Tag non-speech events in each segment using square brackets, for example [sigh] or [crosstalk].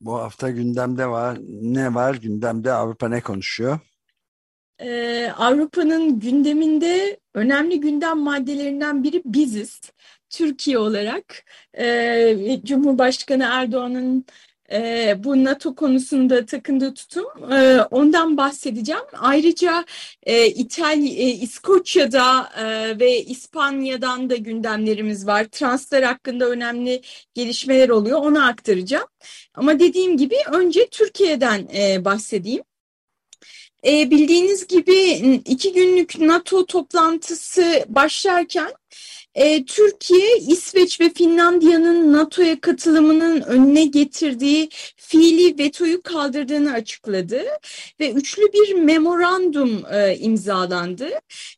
Bu hafta gündemde var. Ne var? Gündemde Avrupa ne konuşuyor? Ee, Avrupa'nın gündeminde önemli gündem maddelerinden biri biziz. Türkiye olarak e, Cumhurbaşkanı Erdoğan'ın e, bu NATO konusunda takındığı tutum e, ondan bahsedeceğim. Ayrıca e, İtalya, e, İskoçya'da e, ve İspanya'dan da gündemlerimiz var. Transfer hakkında önemli gelişmeler oluyor. Onu aktaracağım. Ama dediğim gibi önce Türkiye'den e, bahsedeyim. E, bildiğiniz gibi iki günlük NATO toplantısı başlarken e, Türkiye, İsveç ve Finlandiya'nın NATO'ya katılımının önüne getirdiği fiili vetoyu kaldırdığını açıkladı ve üçlü bir memorandum e, imzalandı.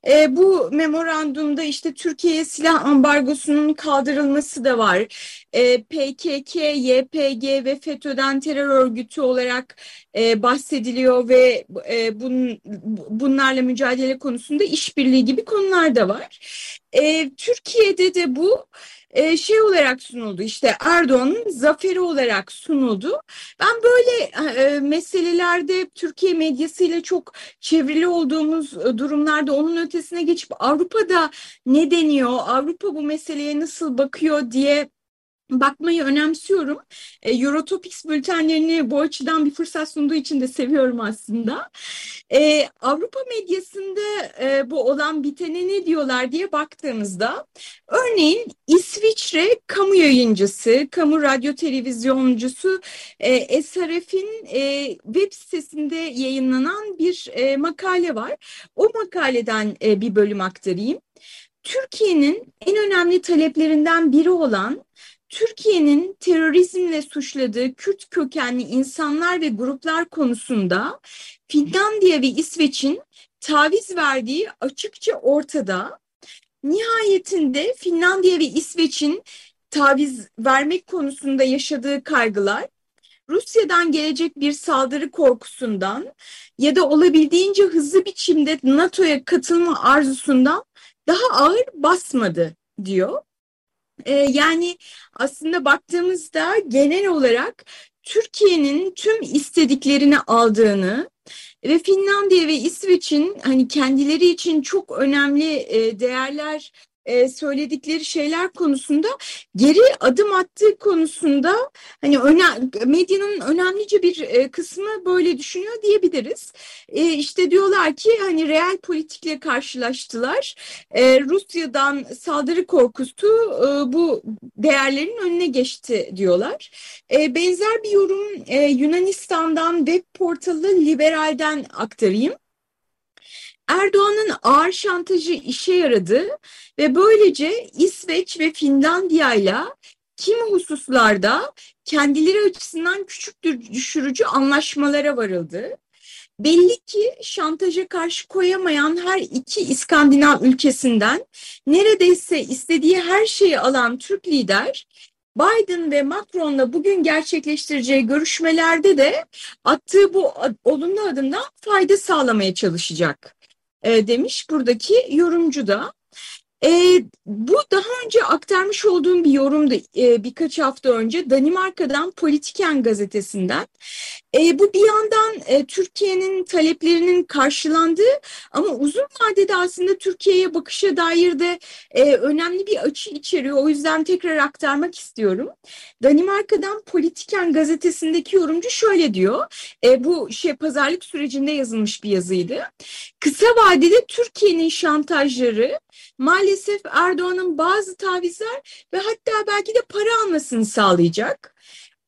E, bu memorandumda işte Türkiye'ye silah ambargosunun kaldırılması da var. E, PKK, YPG ve FETÖ'den terör örgütü olarak e, bahsediliyor ve e, bun, bunlarla mücadele konusunda işbirliği gibi konular da var. E, Türkiye'de de bu e, şey olarak sunuldu işte Erdoğan'ın zaferi olarak sunuldu. Ben böyle e, meselelerde Türkiye medyasıyla çok çevrili olduğumuz e, durumlarda onun ötesine geçip Avrupa'da ne deniyor, Avrupa bu meseleye nasıl bakıyor diye bakmayı önemsiyorum. E, Eurotopics bültenlerini bu açıdan bir fırsat sunduğu için de seviyorum aslında. E, Avrupa medyasında e, bu olan bitene ne diyorlar diye baktığımızda örneğin İsviçre kamu yayıncısı, kamu radyo televizyoncusu e, SRF'in e, web sitesinde yayınlanan bir e, makale var. O makaleden e, bir bölüm aktarayım. Türkiye'nin en önemli taleplerinden biri olan Türkiye'nin terörizmle suçladığı Kürt kökenli insanlar ve gruplar konusunda Finlandiya ve İsveç'in taviz verdiği açıkça ortada. Nihayetinde Finlandiya ve İsveç'in taviz vermek konusunda yaşadığı kaygılar Rusya'dan gelecek bir saldırı korkusundan ya da olabildiğince hızlı biçimde NATO'ya katılma arzusundan daha ağır basmadı diyor. E, yani aslında baktığımızda genel olarak Türkiye'nin tüm istediklerini aldığını ve Finlandiya ve İsveç'in hani kendileri için çok önemli e, değerler e, söyledikleri şeyler konusunda geri adım attığı konusunda hani medyanın önemlice bir e, kısmı böyle düşünüyor diyebiliriz. E, işte diyorlar ki hani real politikle karşılaştılar. E, Rusya'dan saldırı korkusu bu değerlerin önüne geçti diyorlar. Benzer bir yorum Yunanistan'dan web portalı Liberal'den aktarayım. Erdoğan'ın ağır şantajı işe yaradı ve böylece İsveç ve Finlandiya ile kimi hususlarda kendileri açısından küçük düşürücü anlaşmalara varıldı. Belli ki şantaja karşı koyamayan her iki İskandinav ülkesinden neredeyse istediği her şeyi alan Türk lider Biden ve Macron'la bugün gerçekleştireceği görüşmelerde de attığı bu olumlu adımdan fayda sağlamaya çalışacak e, demiş buradaki yorumcu da. E, bu daha önce aktarmış olduğum bir yorumdu e, birkaç hafta önce Danimarka'dan Politiken gazetesinden. E, bu bir yandan e, Türkiye'nin taleplerinin karşılandığı ama uzun vadede aslında Türkiye'ye bakışa dair de e, önemli bir açı içeriyor. O yüzden tekrar aktarmak istiyorum. Danimarka'dan Politiken gazetesindeki yorumcu şöyle diyor. E, bu şey pazarlık sürecinde yazılmış bir yazıydı. Kısa vadede Türkiye'nin şantajları maalesef Erdoğan'ın bazı tavizler ve hatta belki de para almasını sağlayacak.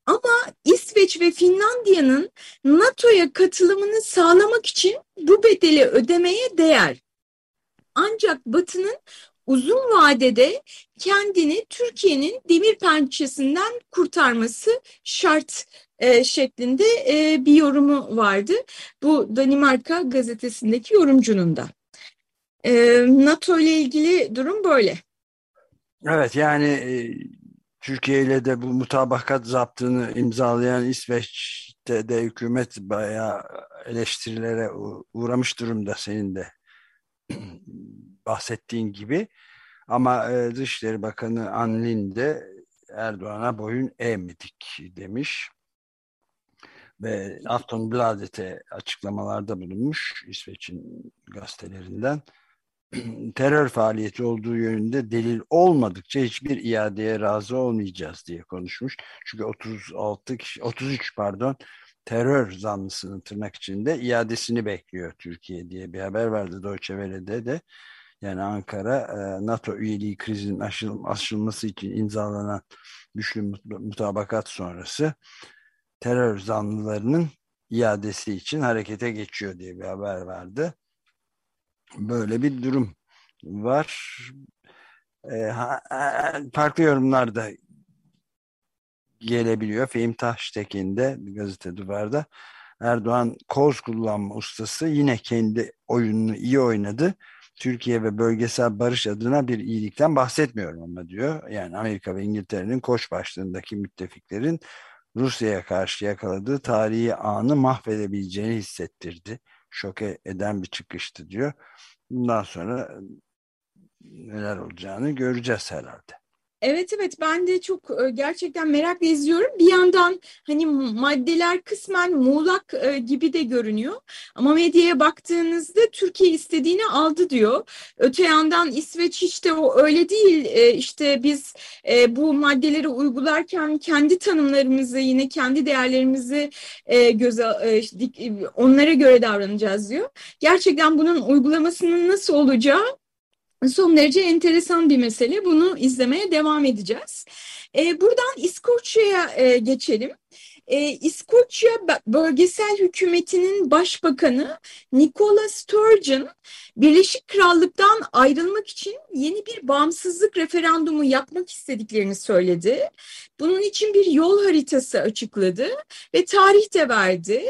Ama İsveç ve Finlandiya'nın NATO'ya katılımını sağlamak için bu bedeli ödemeye değer. Ancak Batı'nın uzun vadede kendini Türkiye'nin demir pençesinden kurtarması şart e, şeklinde e, bir yorumu vardı. Bu Danimarka gazetesindeki yorumcunun da. E, NATO ile ilgili durum böyle. Evet yani e, Türkiye ile de bu mutabakat zaptını imzalayan İsveç'te de hükümet bayağı eleştirilere uğramış durumda senin de [clears throat] bahsettiğin gibi. Ama e, Dışişleri Bakanı Anlin de Erdoğan'a boyun eğmedik demiş. Ve Aftonbladet'e açıklamalarda bulunmuş İsveç'in gazetelerinden [clears throat] terör faaliyeti olduğu yönünde delil olmadıkça hiçbir iadeye razı olmayacağız diye konuşmuş. Çünkü 36 kişi, 33 pardon terör zanlısının tırnak içinde iadesini bekliyor Türkiye diye bir haber verdi Deutsche Welle'de de. Yani Ankara e, NATO üyeliği krizinin aşıl, aşılması için imzalanan güçlü mutabakat sonrası terör zanlılarının iadesi için harekete geçiyor diye bir haber verdi. Böyle bir durum var. E, farklı yorumlar da gelebiliyor. Fehim Taştekin de gazete duvarda Erdoğan koz kullanma ustası yine kendi oyununu iyi oynadı. Türkiye ve bölgesel barış adına bir iyilikten bahsetmiyorum ama diyor. Yani Amerika ve İngiltere'nin koç başlığındaki müttefiklerin Rusya'ya karşı yakaladığı tarihi anı mahvedebileceğini hissettirdi. Şoke eden bir çıkıştı diyor. Bundan sonra neler olacağını göreceğiz herhalde. Evet evet ben de çok e, gerçekten merakla izliyorum. Bir yandan hani maddeler kısmen muğlak e, gibi de görünüyor. Ama medyaya baktığınızda Türkiye istediğini aldı diyor. Öte yandan İsveç işte o öyle değil. E, işte biz bu maddeleri uygularken kendi tanımlarımızı yine kendi değerlerimizi göze onlara göre davranacağız diyor. Gerçekten bunun uygulamasının nasıl olacağı son derece enteresan bir mesele. Bunu izlemeye devam edeceğiz. E, buradan İskoçya'ya e, geçelim. E, İskoçya bölgesel hükümetinin başbakanı Nicola Sturgeon Birleşik Krallık'tan ayrılmak için yeni bir bağımsızlık referandumu yapmak istediklerini söyledi. Bunun için bir yol haritası açıkladı ve tarih de verdi.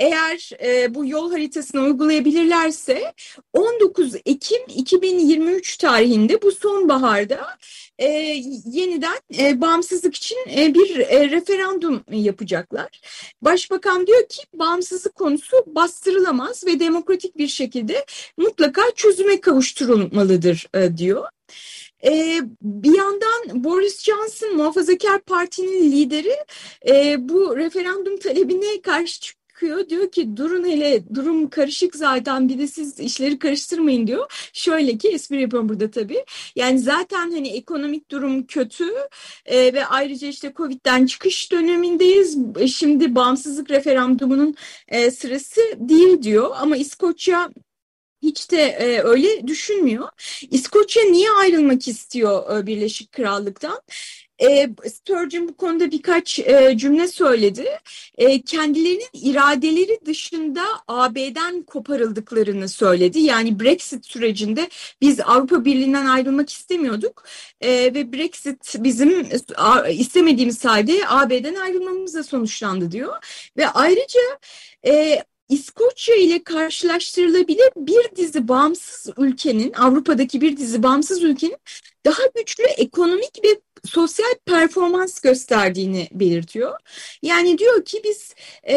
Eğer e, bu yol haritasını uygulayabilirlerse 19 Ekim 2023 tarihinde bu sonbaharda e, yeniden e, bağımsızlık için e, bir e, referandum yapacaklar. Başbakan diyor ki bağımsızlık konusu bastırılamaz ve demokratik bir şekilde mutlaka çözüme kavuşturulmalıdır e, diyor. E, bir yandan Boris Johnson muhafazakar partinin lideri e, bu referandum talebine karşı çıkıyor. Diyor ki durun hele durum karışık zaten bir de siz işleri karıştırmayın diyor. Şöyle ki espri yapıyorum burada tabii. Yani zaten hani ekonomik durum kötü e, ve ayrıca işte Covid'den çıkış dönemindeyiz. E, şimdi bağımsızlık referandumunun e, sırası değil diyor ama İskoçya hiç de e, öyle düşünmüyor. İskoçya niye ayrılmak istiyor e, Birleşik Krallık'tan? E, Sturgeon bu konuda birkaç e, cümle söyledi. E, kendilerinin iradeleri dışında AB'den koparıldıklarını söyledi. Yani Brexit sürecinde biz Avrupa Birliği'nden ayrılmak istemiyorduk e, ve Brexit bizim istemediğimiz halde AB'den ayrılmamızla sonuçlandı diyor. Ve ayrıca İskoçya ile karşılaştırılabilir bir dizi bağımsız ülkenin, Avrupa'daki bir dizi bağımsız ülkenin daha güçlü ekonomik ve sosyal performans gösterdiğini belirtiyor. Yani diyor ki biz e,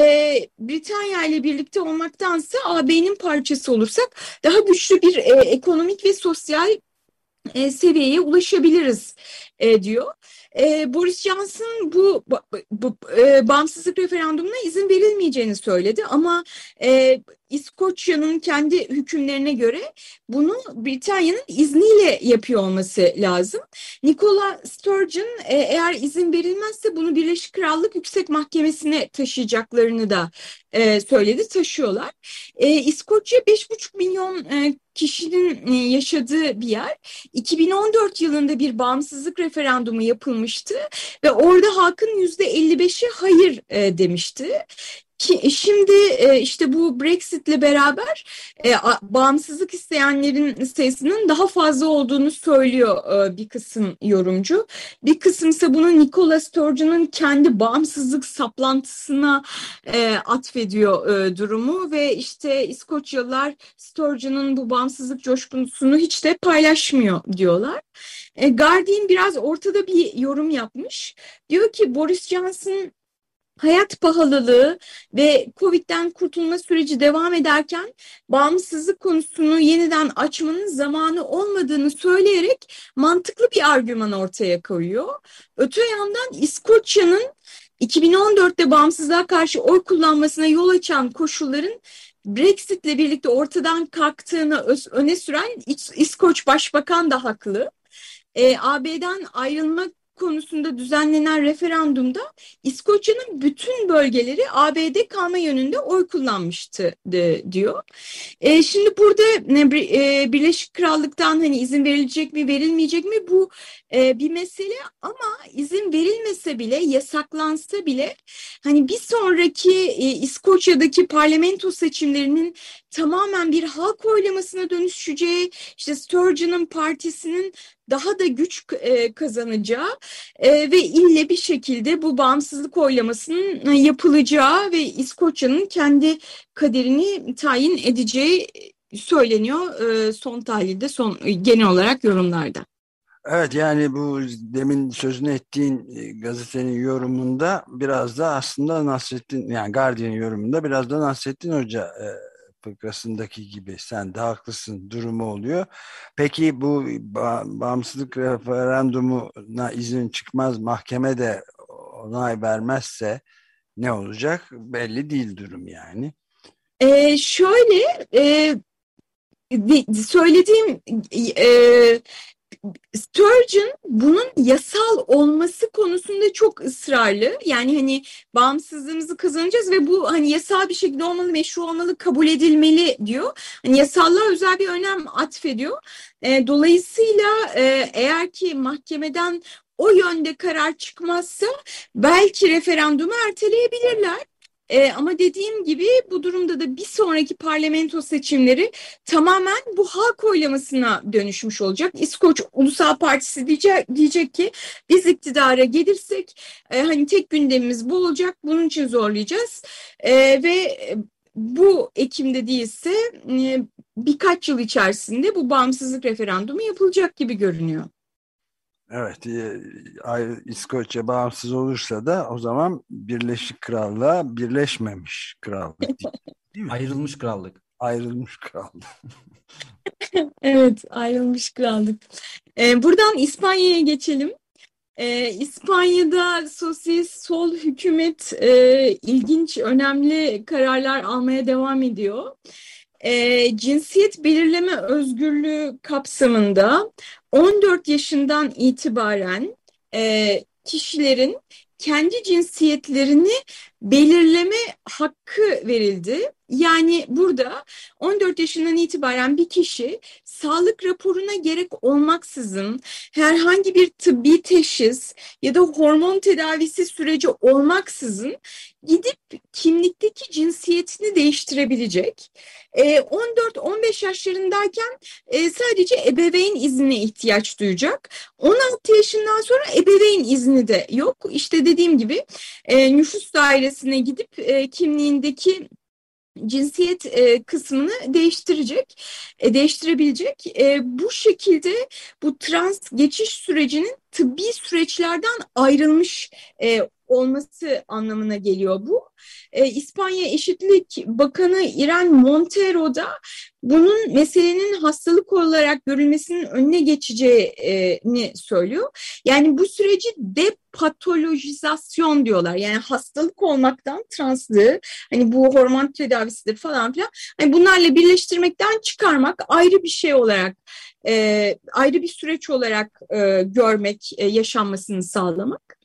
Britanya ile birlikte olmaktansa AB'nin parçası olursak daha güçlü bir e, ekonomik ve sosyal e, seviyeye ulaşabiliriz e, diyor. E, Boris Johnson bu, bu, bu e, bağımsızlık referandumuna izin verilmeyeceğini söyledi ama e, İskoçya'nın kendi hükümlerine göre bunu Britanya'nın izniyle yapıyor olması lazım. Nicola Sturgeon e, eğer izin verilmezse bunu Birleşik Krallık Yüksek Mahkemesi'ne taşıyacaklarını da e, söyledi, taşıyorlar. E, İskoçya 5,5 milyon e, kişinin e, yaşadığı bir yer. 2014 yılında bir bağımsızlık referandumu yapılmıştı ve orada halkın %55'i hayır e, demişti. Şimdi e, işte bu Brexit'le beraber e, bağımsızlık isteyenlerin sayısının daha fazla olduğunu söylüyor e, bir kısım yorumcu. Bir kısım ise bunu Nicola Sturgeon'un kendi bağımsızlık saplantısına atfediyor durumu ve işte İskoçyalılar Sturgeon'un bu bağımsızlık coşkusunu hiç de paylaşmıyor diyorlar. Guardian biraz ortada bir yorum yapmış. Diyor ki Boris Johnson hayat pahalılığı ve Covid'den kurtulma süreci devam ederken bağımsızlık konusunu yeniden açmanın zamanı olmadığını söyleyerek mantıklı bir argüman ortaya koyuyor. Öte yandan İskoçya'nın 2014'te bağımsızlığa karşı oy kullanmasına yol açan koşulların Brexit'le birlikte ortadan kalktığını öne süren İskoç Başbakan da haklı. E, AB'den ayrılmak konusunda düzenlenen referandumda İskoçya'nın bütün bölgeleri ABD kalma yönünde oy kullanmıştı de, diyor. E, şimdi burada e, Birleşik Krallık'tan hani izin verilecek mi verilmeyecek mi bu e, bir mesele ama izin verilmese bile yasaklansa bile hani bir sonraki e, İskoçya'daki parlamento seçimlerinin tamamen bir halk oylamasına dönüşeceği işte Sturgeon'un partisinin daha da güç e, kazanacağı e, ve ille bir şekilde bu bağımsızlık oylamasının yapılacağı ve İskoçya'nın kendi kaderini tayin edeceği söyleniyor e, son tahlilde son genel olarak yorumlarda. Evet yani bu demin sözünü ettiğin gazetenin yorumunda biraz da aslında Nasrettin yani Guardian yorumunda biraz da Nasrettin Hoca fıkrasındaki gibi sen de haklısın durumu oluyor. Peki bu bağımsızlık referandumuna izin çıkmaz mahkeme de onay vermezse ne olacak belli değil durum yani. Ee, şöyle e, söylediğim e, Sturgeon bunun yasal olması konusunda çok ısrarlı. Yani hani bağımsızlığımızı kazanacağız ve bu hani yasal bir şekilde olmalı, meşru olmalı, kabul edilmeli diyor. Hani yasallığa özel bir önem atfediyor. E, dolayısıyla e, eğer ki mahkemeden o yönde karar çıkmazsa belki referandumu erteleyebilirler. E, ama dediğim gibi bu durumda da bir sonraki parlamento seçimleri tamamen bu halk oylamasına dönüşmüş olacak. İskoç Ulusal Partisi diyecek, diyecek ki biz iktidara gelirsek e, hani tek gündemimiz bu olacak bunun için zorlayacağız e, ve bu Ekim'de değilse e, birkaç yıl içerisinde bu bağımsızlık referandumu yapılacak gibi görünüyor. Evet, e, İskoçya bağımsız olursa da o zaman Birleşik Krallığa birleşmemiş krallık değil mi? [laughs] Ayrılmış krallık. Ayrılmış krallık. [laughs] evet, ayrılmış krallık. Ee, buradan İspanya'ya geçelim. Ee, İspanya'da sosyalist sol hükümet e, ilginç, önemli kararlar almaya devam ediyor. E, cinsiyet belirleme özgürlüğü kapsamında 14 yaşından itibaren e, kişilerin kendi cinsiyetlerini belirleme hakkı verildi. Yani burada 14 yaşından itibaren bir kişi sağlık raporuna gerek olmaksızın herhangi bir tıbbi teşhis ya da hormon tedavisi süreci olmaksızın gidip kimlikteki cinsiyetini değiştirebilecek. 14-15 ee, yaşlarındayken e, sadece ebeveyn iznine ihtiyaç duyacak. 16 yaşından sonra ebeveyn izni de yok. İşte dediğim gibi e, nüfus dairesine gidip e, kimliğindeki cinsiyet e, kısmını değiştirecek, e, değiştirebilecek. E, bu şekilde bu trans geçiş sürecinin tıbbi süreçlerden ayrılmış e, olması anlamına geliyor bu. E, İspanya Eşitlik Bakanı İren Montero da bunun meselenin hastalık olarak görülmesinin önüne geçeceğini söylüyor. Yani bu süreci depatolojizasyon diyorlar. Yani hastalık olmaktan translığı, hani bu hormon tedavisidir falan filan. Hani bunlarla birleştirmekten çıkarmak ayrı bir şey olarak e, ayrı bir süreç olarak e, görmek, e, yaşanmasını sağlamak.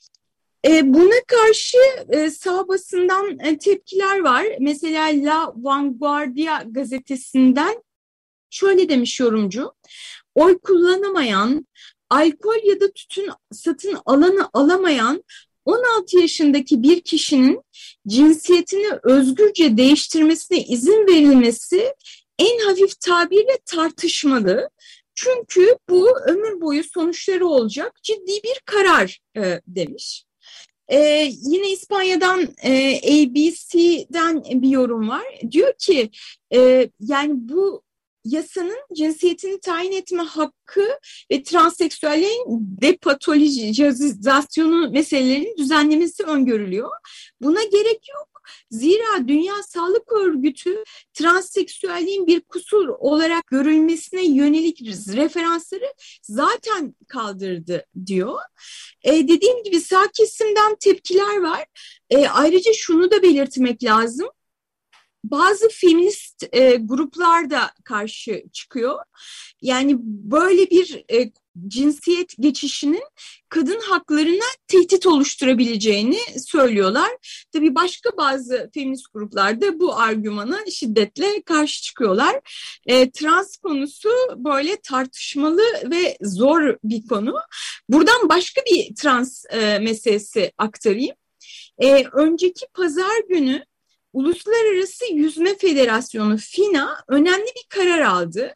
E, buna karşı e, sağ basından e, tepkiler var. Mesela La Vanguardia gazetesinden şöyle demiş yorumcu. Oy kullanamayan, alkol ya da tütün satın alanı alamayan 16 yaşındaki bir kişinin cinsiyetini özgürce değiştirmesine izin verilmesi en hafif tabirle tartışmalı. Çünkü bu ömür boyu sonuçları olacak ciddi bir karar e, demiş. Ee, yine İspanya'dan e, ABC'den bir yorum var. Diyor ki e, yani bu yasanın cinsiyetini tayin etme hakkı ve transseksüellerin depatolojizasyonu meselelerinin düzenlemesi öngörülüyor. Buna gerek yok. Zira Dünya Sağlık Örgütü transseksüelliğin bir kusur olarak görülmesine yönelik referansları zaten kaldırdı diyor. E, dediğim gibi sağ kesimden tepkiler var. E, ayrıca şunu da belirtmek lazım bazı feminist e, gruplar da karşı çıkıyor. Yani böyle bir e, cinsiyet geçişinin kadın haklarına tehdit oluşturabileceğini söylüyorlar. Tabii başka bazı feminist gruplar da bu argümana şiddetle karşı çıkıyorlar. E, trans konusu böyle tartışmalı ve zor bir konu. Buradan başka bir trans e, meselesi aktarayım. E, önceki pazar günü Uluslararası Yüzme Federasyonu FINA önemli bir karar aldı.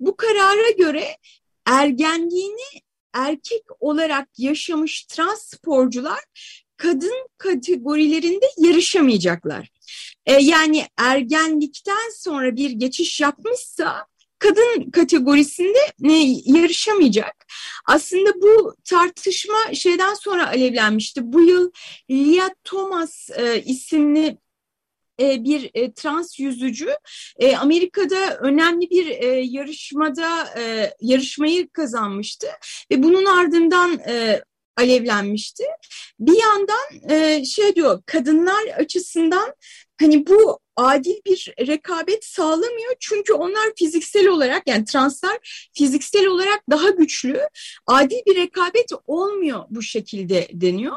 Bu karara göre ergenliğini erkek olarak yaşamış trans sporcular kadın kategorilerinde yarışamayacaklar. Ee, yani ergenlikten sonra bir geçiş yapmışsa kadın kategorisinde e, yarışamayacak. Aslında bu tartışma şeyden sonra alevlenmişti. Bu yıl Lia Thomas e, isimli e, bir e, trans yüzücü e, Amerika'da önemli bir yarışmada yarışmayı kazanmıştı ve bunun ardından alevlenmişti. Bir yandan şey diyor kadınlar açısından hani bu adil bir rekabet sağlamıyor. Çünkü onlar fiziksel olarak yani translar fiziksel olarak daha güçlü. Adil bir rekabet olmuyor bu şekilde deniyor.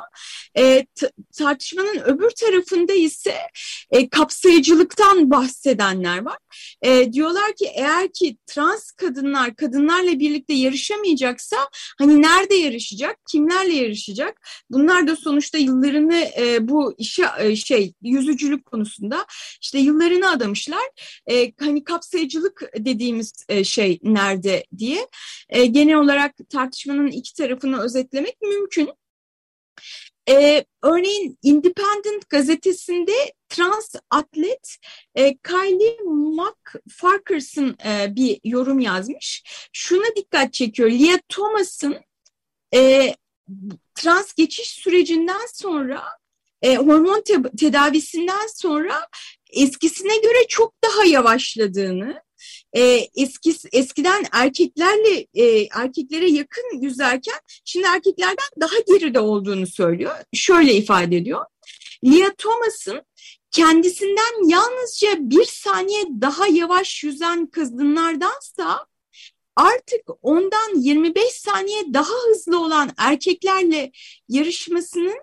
E, tartışmanın öbür tarafında ise e, kapsayıcılıktan bahsedenler var. E, diyorlar ki eğer ki trans kadınlar kadınlarla birlikte yarışamayacaksa hani nerede yarışacak, kimlerle yarışacak? Bunlar da sonuçta yıllarını e, bu işe e, şey yüzücülük konusunda işte yıllarını adamışlar. E, hani kapsayıcılık dediğimiz e, şey nerede diye. E, genel olarak tartışmanın iki tarafını özetlemek mümkün. Ee, örneğin Independent gazetesinde trans atlet e, Kylie McFarkers'ın e, bir yorum yazmış. Şuna dikkat çekiyor. Lia Thomas'ın e, trans geçiş sürecinden sonra e, hormon te tedavisinden sonra eskisine göre çok daha yavaşladığını, e, eski, eskiden erkeklerle e, erkeklere yakın yüzerken şimdi erkeklerden daha geride olduğunu söylüyor. Şöyle ifade ediyor. Lia Thomas'ın kendisinden yalnızca bir saniye daha yavaş yüzen kadınlardansa artık ondan 25 saniye daha hızlı olan erkeklerle yarışmasının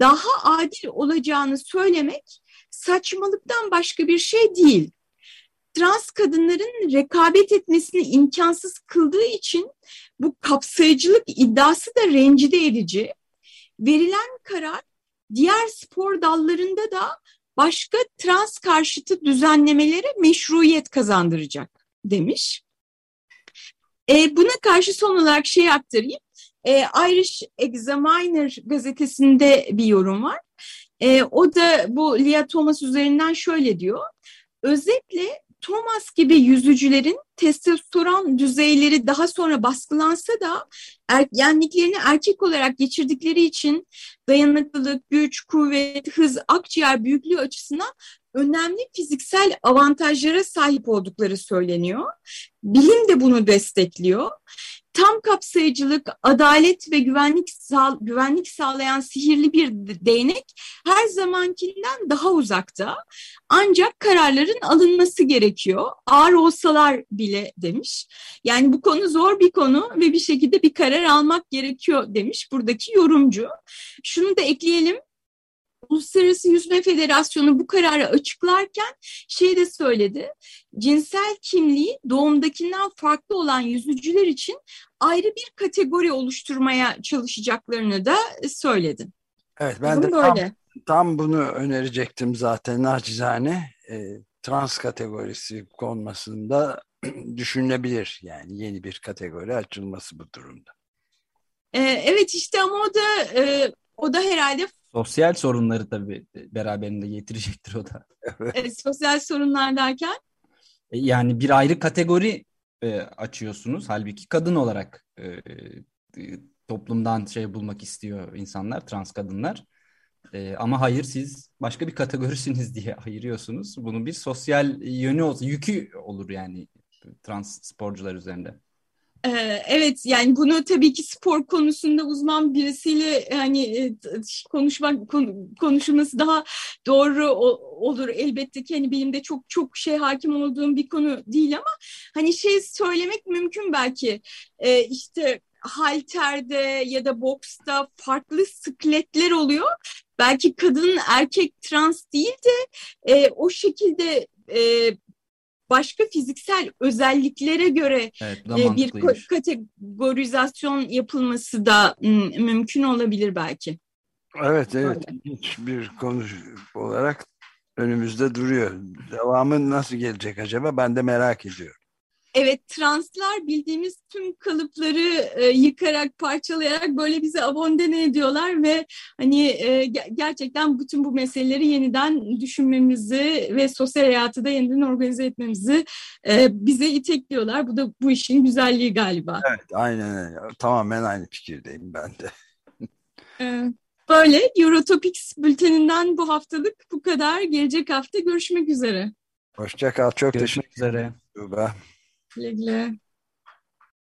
daha adil olacağını söylemek saçmalıktan başka bir şey değil. Trans kadınların rekabet etmesini imkansız kıldığı için bu kapsayıcılık iddiası da rencide edici. Verilen karar diğer spor dallarında da başka trans karşıtı düzenlemelere meşruiyet kazandıracak demiş. E, buna karşı son olarak şey aktarayım. E, Irish Examiner gazetesinde bir yorum var. E, o da bu Lia Thomas üzerinden şöyle diyor. Özetle Thomas gibi yüzücülerin testosteron düzeyleri daha sonra baskılansa da ergenliklerini erkek olarak geçirdikleri için dayanıklılık, güç, kuvvet, hız, akciğer büyüklüğü açısından önemli fiziksel avantajlara sahip oldukları söyleniyor. Bilim de bunu destekliyor. Tam kapsayıcılık, adalet ve güvenlik sağ, güvenlik sağlayan sihirli bir değnek her zamankinden daha uzakta. Ancak kararların alınması gerekiyor. Ağır olsalar bile demiş. Yani bu konu zor bir konu ve bir şekilde bir karar almak gerekiyor demiş buradaki yorumcu. Şunu da ekleyelim. Uluslararası Yüzme Federasyonu bu kararı açıklarken şey de söyledi. Cinsel kimliği doğumdakinden farklı olan yüzücüler için ayrı bir kategori oluşturmaya çalışacaklarını da söyledi. Evet ben de tam, tam bunu önerecektim zaten naçizane. E, trans kategorisi konmasında [clears throat] düşünülebilir yani yeni bir kategori açılması bu durumda. E, evet işte ama o da e, o da herhalde Sosyal sorunları tabii beraberinde getirecektir o da. evet, sosyal sorunlar derken? E, yani bir ayrı kategori e, açıyorsunuz. Halbuki kadın olarak e, e, toplumdan şey bulmak istiyor insanlar, trans kadınlar. E, ama hayır siz başka bir kategorisiniz diye [laughs] ayırıyorsunuz. Bunun bir sosyal yönü olsa, yükü olur yani trans sporcular üzerinde. Ee, evet yani bunu tabii ki spor konusunda uzman birisiyle hani e, konuşmak konuşulması daha doğru olur elbette ki hani benim de çok çok şey hakim olduğum bir konu değil ama hani şey söylemek mümkün belki ee, işte halterde ya da boksta farklı sıkletler oluyor. Belki kadın erkek trans değil de e, o şekilde e, başka fiziksel özelliklere göre evet, e, bir kategorizasyon yapılması da mümkün olabilir belki. Evet, evet. Hiçbir konu olarak önümüzde duruyor. Devamı nasıl gelecek acaba? Ben de merak ediyorum. Evet translar bildiğimiz tüm kalıpları e, yıkarak parçalayarak böyle bize abondene ediyorlar ve hani e, gerçekten bütün bu meseleleri yeniden düşünmemizi ve sosyal hayatı da yeniden organize etmemizi e, bize itekliyorlar. Bu da bu işin güzelliği galiba. Evet aynen öyle. Tamamen aynı fikirdeyim ben de. [laughs] e, böyle Eurotopics bülteninden bu haftalık bu kadar. Gelecek hafta görüşmek üzere. Hoşçakal. Çok Görüşmek teşekkür ederim. Güle güle.